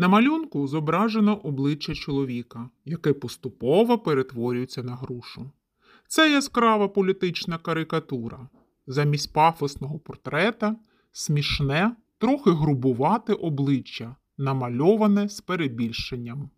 На малюнку зображено обличчя чоловіка, яке поступово перетворюється на грушу. Це яскрава політична карикатура. Замість пафосного портрета смішне, трохи грубувате обличчя, намальоване з перебільшенням.